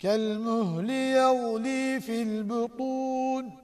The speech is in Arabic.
كالمهل يغلي في البطون.